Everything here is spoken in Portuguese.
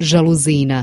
jaluzina.